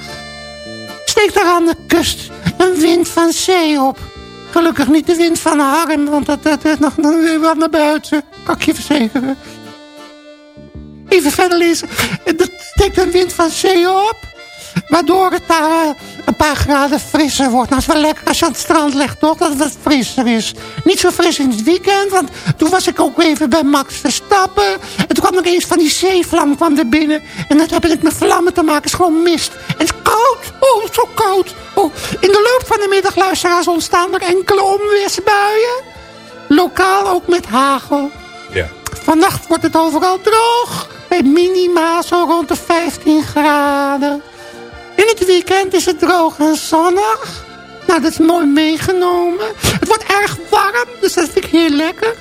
steekt er aan de kust een wind van zee op. Gelukkig niet de wind van Harm, want dat, dat is nog weer wat naar buiten. Kan ik je verzekeren. Even verder lezen. Er steekt een wind van zee op. Waardoor het daar eh, een paar graden frisser wordt. Nou, is wel lekker als je aan het strand legt, toch? Dat het wat frisser is. Niet zo fris in het weekend, want toen was ik ook even bij Max Verstappen. En toen kwam nog eens van die zeevlam kwam er binnen. En dat heb ik met vlammen te maken. Het is gewoon mist. En het is koud. Oh, het zo koud. Oh, in de loop van de middag, luisteraars, ontstaan er enkele onweersbuien. Lokaal ook met hagel. Ja. Vannacht wordt het overal droog. Bij minima zo rond de 15 graden. In het weekend is het droog en zonnig. Nou, dat is mooi meegenomen. Het wordt erg warm, dus dat vind ik heel lekker.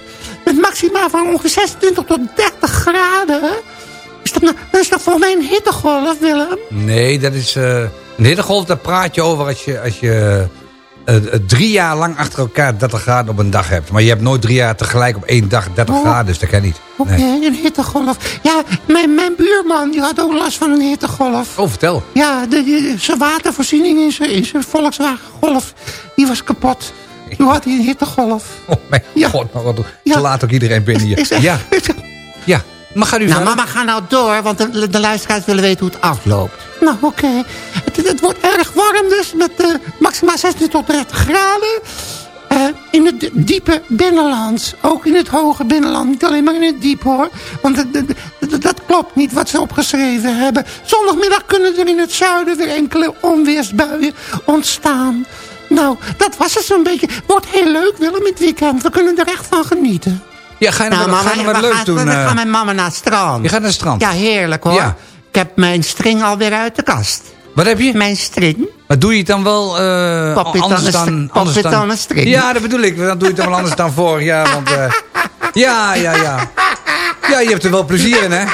Met maxima van ongeveer 26 tot 30 graden. Is dat, nou, dat is toch voor mij een hittegolf, Willem? Nee, dat is... eh een hittegolf, daar praat je over als je, als je drie jaar lang achter elkaar 30 graden op een dag hebt. Maar je hebt nooit drie jaar tegelijk op één dag 30 Oh. graden, dus dat kan niet. Oké, een hittegolf. Ja, mijn, mijn buurman die had ook last van een hittegolf. Oh, vertel. Ja, de, de- zijn watervoorziening in zijn, in zijn Volkswagen Golf, die was kapot. Toen had hij een hittegolf. Oh mijn god, maar wat, Ja. ze laat ook iedereen binnen hier. Is Ja, ja. Maar ga u Nou, verder. mama, ga nou door, want de, de luisteraars willen weten hoe het afloopt. Nou, oké. Het, het wordt erg warm dus, met eh maximaal 16 tot 30 graden. Eh, in het diepe binnenland. Ook in het hoge binnenland. Niet alleen maar in het diep hoor. Want het- het- het- dat klopt niet wat ze opgeschreven hebben. Zondagmiddag kunnen er in het zuiden weer enkele onweersbuien ontstaan. Nou, dat was het zo'n beetje. Wordt heel leuk Willem het weekend. We kunnen er echt van genieten. Ja, ga je nou, Nou, wat, ga je nou we wat leuks gaan- doen? We gaan met mama naar het strand. Je gaat naar het strand? Ja, heerlijk hoor. Ja. Ik heb mijn string alweer uit de kast. Wat heb je? Mijn string. Maar doe je het dan wel eh Pop it anders dan... Anders Pop it dan on a string. Ja, dat bedoel ik. Dan doe je het dan wel anders dan vorig jaar. Want, eh, ja, ja, ja. Ja, je hebt er wel plezier in, hè?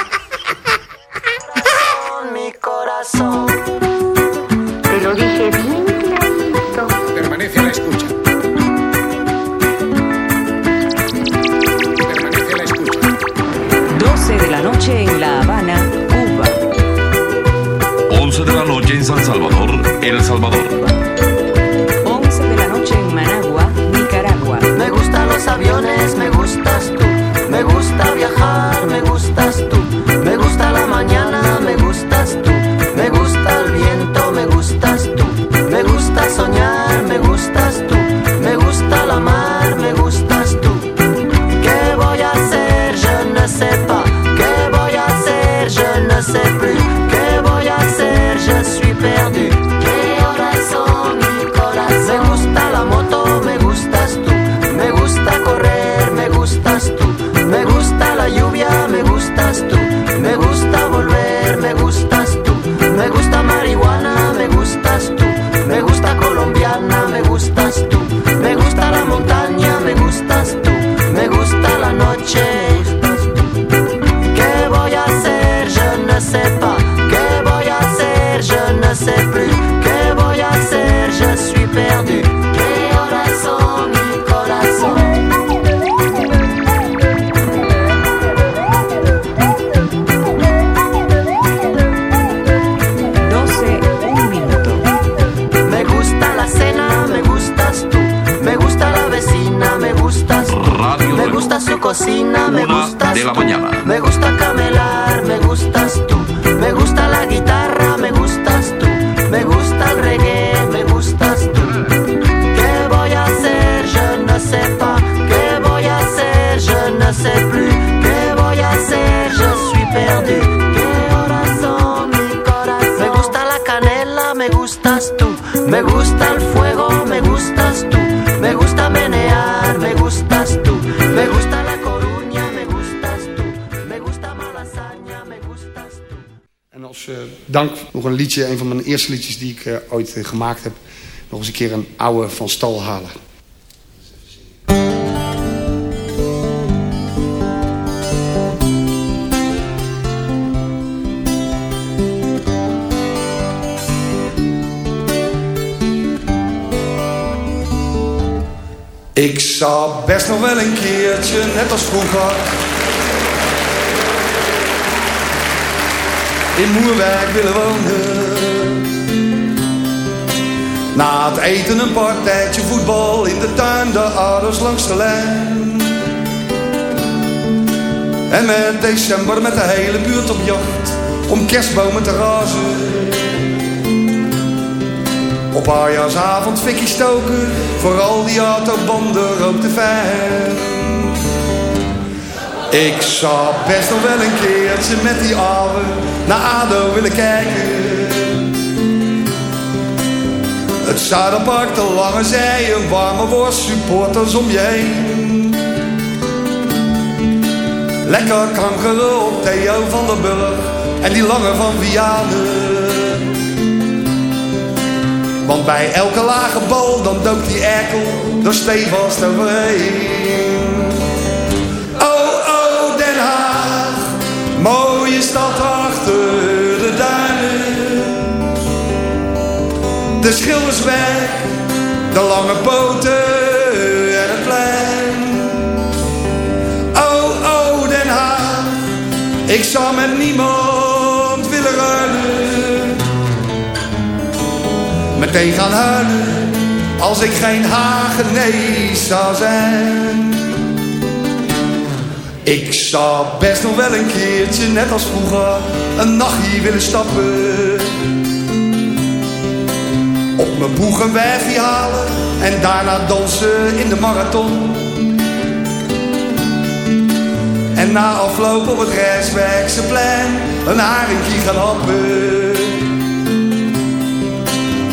El Salvador. Me gustas tú. Me gusta el fuego, me gustas tú. Me gusta menear, me gustas tú. Me gusta la coruña, me gustas tú. Me gusta malasaña, me gustas tú. En als eh, dank nog een liedje, een van mijn eerste liedjes die ik eh, ooit eh, gemaakt heb. Nog eens een keer een oude van stal halen. Ik zou best nog wel een keertje, net als vroeger... in Moerwijk willen wonen. Na het eten een partijtje voetbal in de tuin, de ouders langs de lijn. En met december met de hele buurt op jacht, om kerstbomen te razen. Op oudjaarsavond fikkie stoken, vooral die autobanden rookte fijn. Ik zou best nog wel een keertje met die ouwe naar ADO willen kijken. Het Zuiderpark, de lange zij, een warme worst, supporters om je heen. Lekker kankeren op Theo van der Burg en die lange van Vianen. Want bij elke lage bal, dan doopt die erkel er stevast overheen. Oh, oh, Den Haag, mooie stad achter de duinen. De Schildersweg, de lange poten en het plein. Oh, oh, Den Haag, ik zou met niemand Meteen gaan huilen, als ik geen Hagenees zou zijn. Ik zou best nog wel een keertje, net als vroeger, een nachtje willen stappen. Op mijn boeg een wijfje halen en daarna dansen in de marathon. En na afloop op het Rijswijkse plein een haringje gaan happen.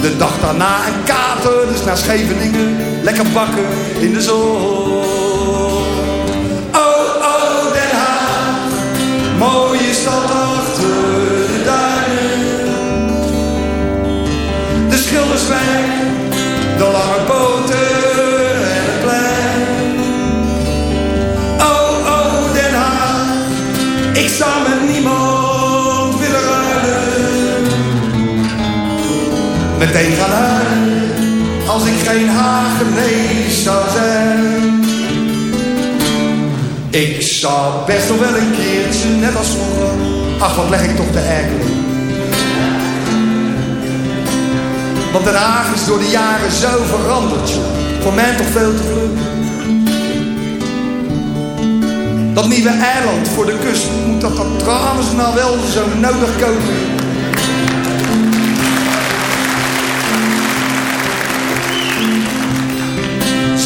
De dag daarna een kater, dus naar Scheveningen, lekker bakken in de zon. Oh, oh, Den Haag, mooie stad achter de duinen. De Schilderswijk, de lange boten. Oh, oh, ik zou met niemand Meteen gaan huilen, als ik geen Hagenees zou zijn. Ik zou best nog wel een keertje, net als vroeger. Ach, wat leg ik toch de erkel. Want Den Haag is door de jaren zo veranderd. Voor mij toch veel te vlug. Dat nieuwe eiland voor de kust moet dat, dat trouwens nou wel zo nodig komen.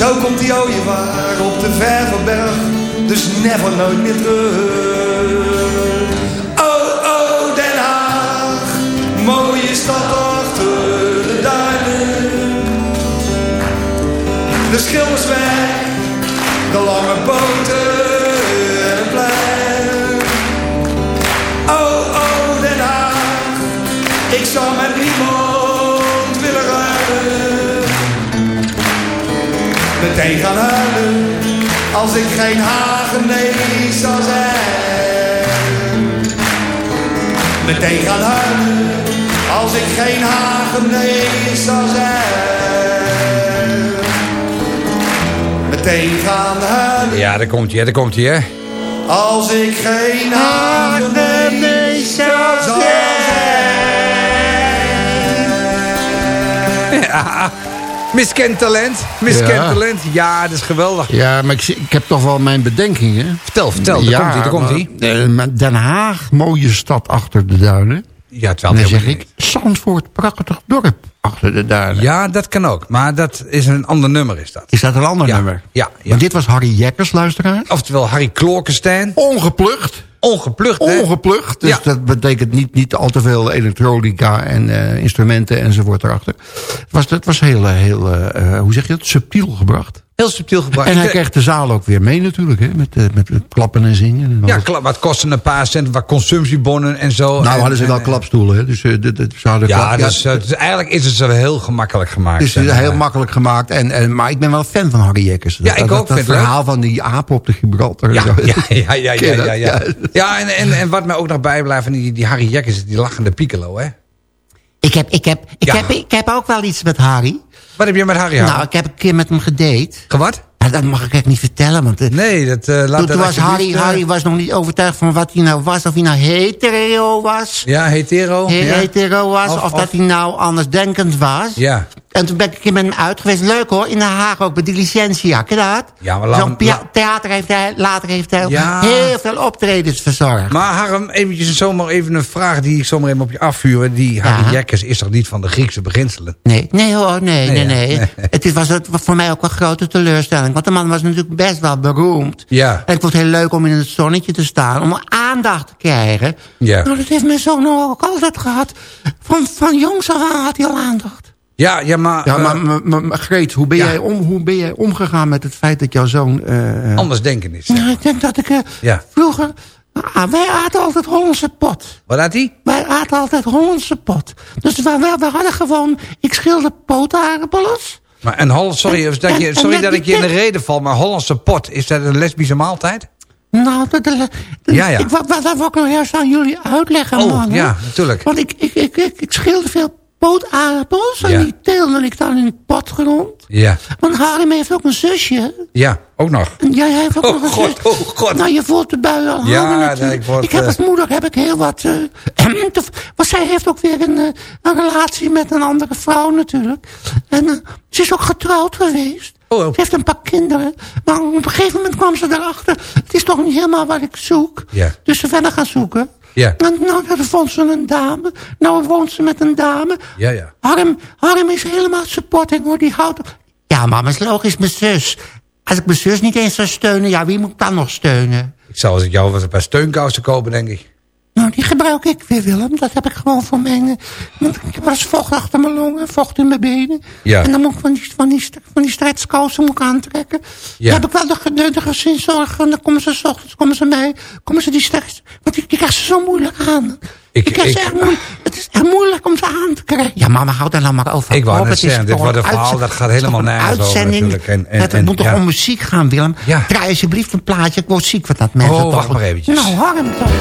Zo komt die ooievaar op de Vervelberg, dus never nooit meer terug. Oh, oh, Den Haag, mooie stad achter de duinen. De Schildersweg, de lange boten Meteen gaan huilen, als ik geen Hagenees zou zijn. Meteen gaan huilen, als ik geen Hagenees zou zijn. Meteen gaan huilen, Ja, daar komt hij, daar komt hij, hè. als ik geen Hagenees zou zijn. <laughs> Ja, miskend talent. Miskend Ja. talent. Ja, dat is geweldig. Ja, maar ik, ik heb toch wel mijn bedenkingen. Vertel, vertel. Daar komt hij, daar komt hij. eh, Den Haag, mooie stad achter de duinen. Ja, terwijl dan zeg ik, Zandvoort, prachtig dorp achter de duinen. Ja, dat kan ook. Maar dat is een ander nummer, is dat. Is dat een ander Ja, nummer? ja, ja. Want dit was Harry Jekkers, luisteraar. Oftewel Harry Klorkenstein. Ongeplucht. Ongeplucht, hè? Ongeplucht. Dus Ja. dat betekent niet, niet al te veel elektronica en eh, instrumenten enzovoort erachter. Het was, het was heel, eh, heel eh, hoe zeg je dat, subtiel gebracht. Heel subtiel gebracht. En hij Ik- kreeg de zaal ook weer mee natuurlijk, hè, met, eh, met, met klappen en zingen. En Ja, klap, het kostte een paar cent, wat consumptiebonnen en zo. nou En- hadden ze wel en- klapstoelen, hè, dus eh, ze hadden Ja, klap- dus, eh, dus eigenlijk is het zo heel gemakkelijk gemaakt. Het is heel eh, makkelijk gemaakt. En, en, maar ik ben wel fan van Harry Jekkers. Ja, ik dat, ook, Dat, dat verhaal van die aap op de Gibraltar. Ja, zo. <laughs> ja, ja, ja, <laughs> ja, dat? ja, ja. Ja, en, en, en wat mij ook nog bijblijft van die, die Harry Jekkers, die lachende piccolo, hè? Ik heb, ik, heb, ik, Ja. heb, ik heb ook wel iets met Harry. Wat heb je met Harry? Nou, ik heb een keer met hem gedate. Gewat? Maar dat mag ik echt niet vertellen. Want, eh, Nee, dat eh, laat toen was Harry, eh, Harry was nog niet overtuigd van wat hij nou was. Of hij nou hetero was. Ja, hetero. He- ja. Hetero was. Of- Of, of- dat hij nou andersdenkend was. Ja. En toen ben ik met hem uit geweest. Leuk hoor, in Den Haag ook, bij die licentia. Ken dat? Ja, maar Zo'n theater heeft hij, later heeft hij Ja. heel veel optredens verzorgd. Maar Harm, eventjes zomaar even een vraag die ik zomaar even op je afvuren. Die Harry Ja. Jekkers is toch niet van de Griekse beginselen? Nee, nee hoor, nee, Nee, nee, ja. nee. Het is- was het was voor mij ook een grote teleurstelling. Want de man was natuurlijk best wel beroemd. Ja. En ik vond het heel leuk om in het zonnetje te staan. Om aandacht te krijgen. Ja. Nou, dat heeft mijn zoon ook altijd gehad. Van, van jongs af aan had hij al aandacht. Ja, ja maar... Ja, eh, maar, maar, maar- maar Greet, hoe ben, Ja. jij om, hoe ben jij omgegaan met het feit dat jouw zoon... eh, anders denken is. Nou, ik denk dat ik Ja. vroeger... Ah, wij aten altijd Hollandse pot. Wat had hij? Wij aten altijd Hollandse pot. Dus we, we, we hadden gewoon... Ik schilde pootaardappels. Maar een Hol sorry, dat en- je, en sorry dat ik je in de reden val, maar Hollandse pot, is dat een lesbische maaltijd? Nou, dat, Ja, ja. Ik, wat, wat wil ik nou juist aan jullie uitleggen, Oh, man. ja, natuurlijk. Want ik, ik, ik, ik, ik schilde veel pootaardappels. Ja. En die teelde ik dan in het potgrond. Ja, Want Harry heeft ook een zusje. ja, ook nog. En jij heeft ook Oh, nog een God, zus. oh, God. Nou, je voelt de bui al Ja, nee, ik word, ik heb eh, als moeder heb ik heel wat... eh <clears throat> want zij heeft ook weer een, eh, een relatie met een andere vrouw natuurlijk. En ze is ook getrouwd geweest. Oh, Ze heeft een paar kinderen. Maar op een gegeven moment kwam ze erachter... het is toch niet helemaal wat ik zoek. Ja. Dus ze verder gaan zoeken. Ja. En nou, dan vond ze een dame. Nou woont ze met een dame. Ja, ja. Harm, Harm is helemaal supporting hoor, die houdt... Ja, mama is logisch, mijn zus. Als ik mijn zus niet eens zou steunen, ja, wie moet ik dan nog steunen? Ik zou als ik jou was een paar steunkousen kopen, denk ik. Nou, die gebruik ik weer, Willem. Dat heb ik gewoon voor mijn... eh, Want ik eens vocht achter mijn longen, vocht in mijn benen. Ja. En dan moet ik van die, van die, van die stretchkousen moet ik aantrekken. Ja. Dan heb ik wel de, de, de gezinszorg. En dan komen ze 's ochtends, komen ze mij, komen ze die stretch... Want die, die krijgen ze zo moeilijk aan. Ik- krijgen ze ik- echt moeilijk, het is echt moeilijk om ze aan te krijgen. Ja, mama, houd daar nou maar over. Ik wou net zeggen, dit wordt een verhaal, dat gaat helemaal een nergens over uitzending. natuurlijk. En- en- het en- moet toch ja. om muziek gaan, Willem? Ja. Draai alsjeblieft een plaatje. Ik word ziek van dat mensen. Oh, toch. wacht maar eventjes. Nou, harm toch.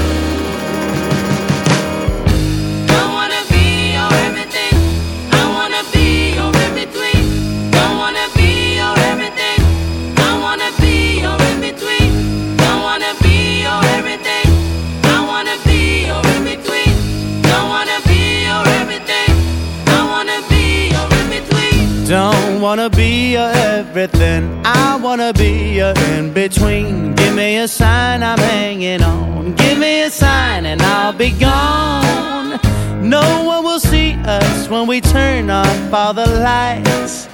Wanna be your everything. I wanna be your in between. Give me a sign, I'm hanging on. Give me a sign, and I'll be gone. No one will see us when we turn off all the lights.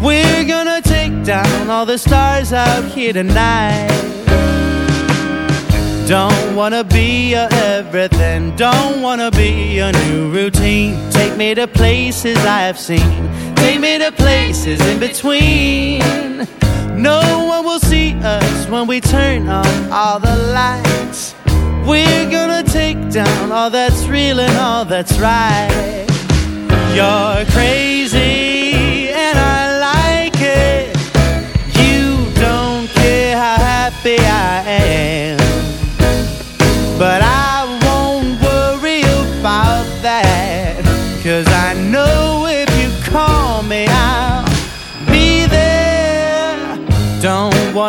We're gonna take down all the stars out here tonight. Don't wanna be your everything. Don't wanna be your new routine. Take me to places I have seen. Take me to places in between. No one will see us when we turn on all the lights. We're gonna take down all that's real and all that's right. You're crazy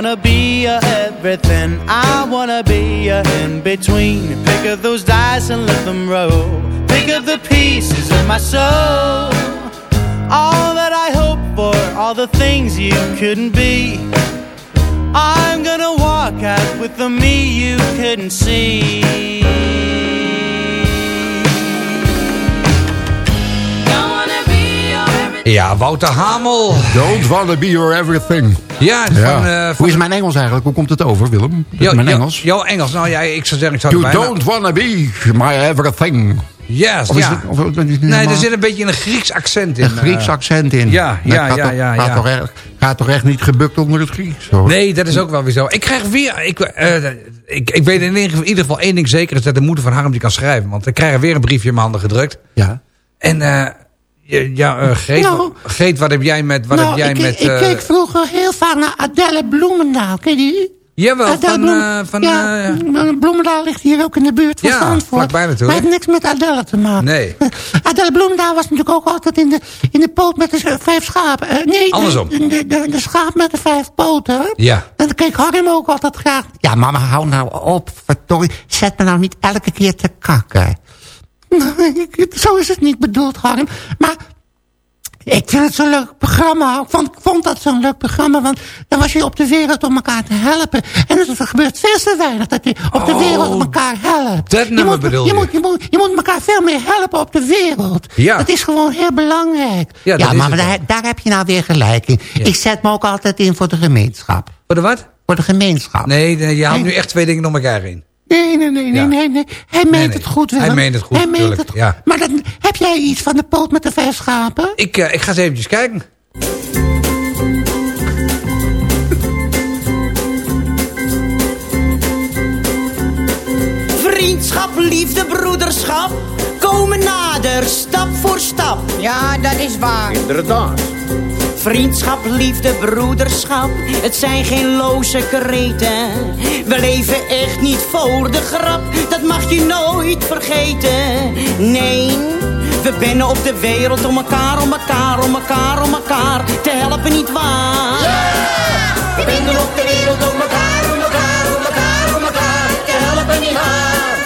wanna be your everything. I wanna be your in between. Pick up those dice and let them roll. Pick up the pieces of my soul. All that I hope for, all the things you couldn't be. I'm gonna walk out with the me you couldn't see. Ja, Wouter Hamel. Don't wanna be your everything. Ja, van, eh, van Hoe is mijn Engels eigenlijk? Hoe komt het over, Willem? Mijn Engels? Jouw Engels, nou ja, ik zou zeggen, ik zou You bijna... don't wanna be my everything. Yes, Of is ja. het- of- nee, helemaal- er zit een beetje een Grieks accent in. Een Grieks eh. accent in. Ja, ja, gaat ja, toch- ja, Gaat, ja. Toch echt, gaat toch echt niet gebukt onder het Grieks, hoor. Nee, dat is ook wel weer zo. Ik krijg weer... Ik, eh, ik, ik weet in ieder, geval, in ieder geval één ding zeker... is dat de moeder van Harm die kan schrijven. Want ik krijg weer een briefje in mijn handen gedrukt. Ja. En eh, ja, ja, eh, Greet, Nou. wat- Greet, wat heb jij met... Wat nou, heb jij ik, met ik eh, keek vroeger heel vaak naar Adelle Bloemendaal. Ken je die? Jawel, Adele van... Bloem- eh, van ja, eh, Bloemendaal ligt hier ook in de buurt van Ja, Zandvoort. Maar het heeft niks met Adelle te maken. nee. <laughs> Adele Bloemendaal was natuurlijk ook altijd in de, in de poot met de vijf schapen. Eh, nee, de- Andersom. De, de, de, de schaap met de vijf poten. Ja. En dan keek Harm ook altijd graag. Ja, mama, hou nou op. Verdorie. Zet me nou niet elke keer te kakken. Nou, zo is het niet bedoeld, Harm. Maar ik vind het zo'n leuk programma. Ik vond, ik vond dat zo'n leuk programma. Want dan was je op de wereld om elkaar te helpen. En er gebeurt veel te weinig dat je op de Oh, wereld elkaar helpt. dat nummer moet, bedoel je. je? Moet, je, moet, je moet elkaar veel meer helpen op de wereld. Ja. Dat is gewoon heel belangrijk. Ja, is maar het daar, daar heb je nou weer gelijk in. Ik zet me ook altijd in voor de gemeenschap. Voor de wat? Voor de gemeenschap. Nee, nee, je haalt nu echt twee dingen door elkaar in. Nee, nee, nee, nee, Ja. nee, nee. Hij meent nee. het goed, Willem. Hij meent het goed, Hij meent het goed. ja. Maar dan, heb jij iets van de poot met de vijf schapen? Ik, eh, ik ga eens eventjes kijken. Vriendschap, liefde, broederschap komen nader, stap voor stap. Ja, dat is waar. Inderdaad. Vriendschap, liefde, broederschap, het zijn geen loze kreten. We leven echt niet voor de grap, dat mag je nooit vergeten. Nee, we binnen op de wereld om elkaar, om elkaar, om elkaar, om elkaar te helpen, niet waar? We binnen op de wereld om elkaar, om elkaar, om elkaar, om elkaar te helpen, niet waar?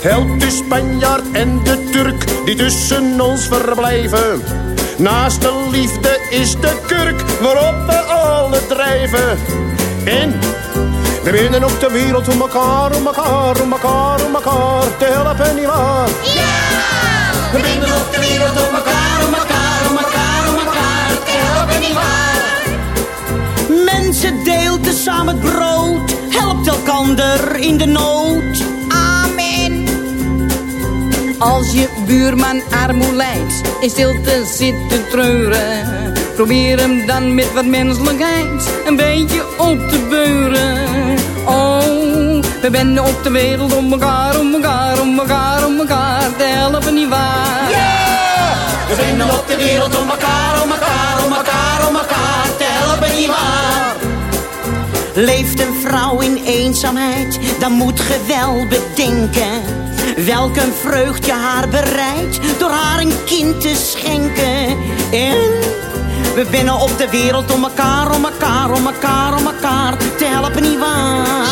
Helpt de Spanjaard en de Turk die tussen ons verblijven. Naast de liefde is de kurk waarop we alle drijven. En we winnen op de wereld om elkaar, om elkaar, om elkaar, om elkaar te helpen, nietwaar? We binden op de wereld om elkaar, om elkaar, om elkaar, om elkaar te helpen, nietwaar? Mensen deelt te samen het brood, helpt elkander in de nood. Als je buurman armoe lijdt, in stilte zit te treuren. Probeer hem dan met wat menselijkheid een beetje op te beuren. Oh, we benden op de wereld om elkaar, om elkaar, om elkaar, om elkaar te helpen, nietwaar? We vinden op de wereld om elkaar, om elkaar, om elkaar, om elkaar te helpen, nietwaar? Leeft een vrouw in eenzaamheid, dan moet ge wel bedenken. Welk een vreugdje haar bereidt, door haar een kind te schenken. En we binnen op de wereld om elkaar, om elkaar, om elkaar, om elkaar te helpen, nietwaar?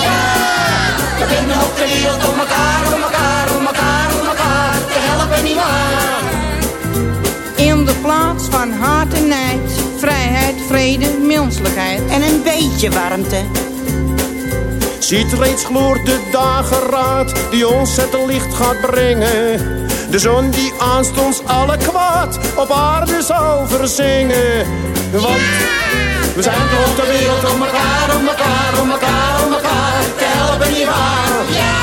We binnen op de wereld om elkaar, om elkaar, om elkaar, om elkaar te helpen, nietwaar? In de plaats van haat en nijd menselijkheid. En een beetje warmte. Ziet reeds gloort de dageraad die ons het licht gaat brengen. De zon die aanstonds alle kwaad op aarde zal verzingen. Want we zijn toch op de wereld om elkaar, om elkaar, om elkaar, om elkaar te helpen, nietwaar? Ja!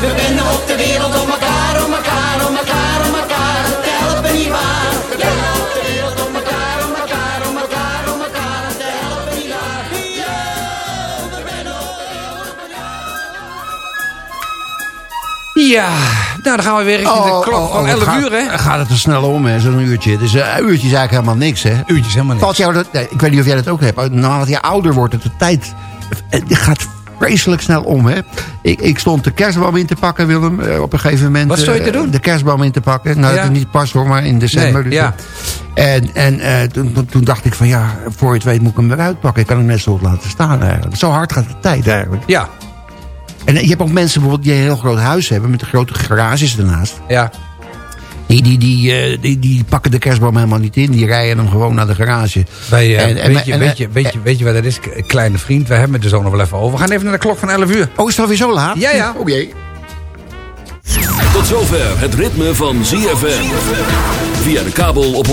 We binnen op de wereld om elkaar, om elkaar, Ja, nou dan gaan we weer richting de klok van 11 Oh, gaat, uur, hè? Gaat het te snel om, hè, zo'n uurtje. Dus uh, een uurtje is eigenlijk helemaal niks, hè? Uurtjes helemaal niks. Valt jou dat, nee, ik weet niet of jij dat ook hebt. Nadat je ouder wordt, het de tijd het gaat vreselijk snel om, hè? Ik, ik stond de kerstboom in te pakken, Willem, eh, op een gegeven moment. Wat stond je te eh, doen? De kerstboom in te pakken. Nou, Ja. dat is niet pas hoor, maar in december. Nee, dus, ja. eh, En, en eh, toen, toen- dacht ik van ja, voor je het weet moet ik hem eruit pakken. Ik kan hem net zo laten staan eigenlijk. Zo hard gaat de tijd eigenlijk. Ja. En je hebt ook mensen bijvoorbeeld die een heel groot huis hebben... met de grote garages ernaast. Ja. Die, die, die, eh, die, die pakken de kerstboom helemaal niet in. Die rijden hem gewoon naar de garage. Wij, eh, en- weet, je, en- weet, je, weet, je, weet je wat dat is, kleine vriend? We hebben het er zo nog wel even over. We gaan even naar de klok van 11 uur. Oh, is het alweer zo laat? Ja, ja. Oh jee. Tot zover het ritme van ZFM. Via de kabel op 104.5.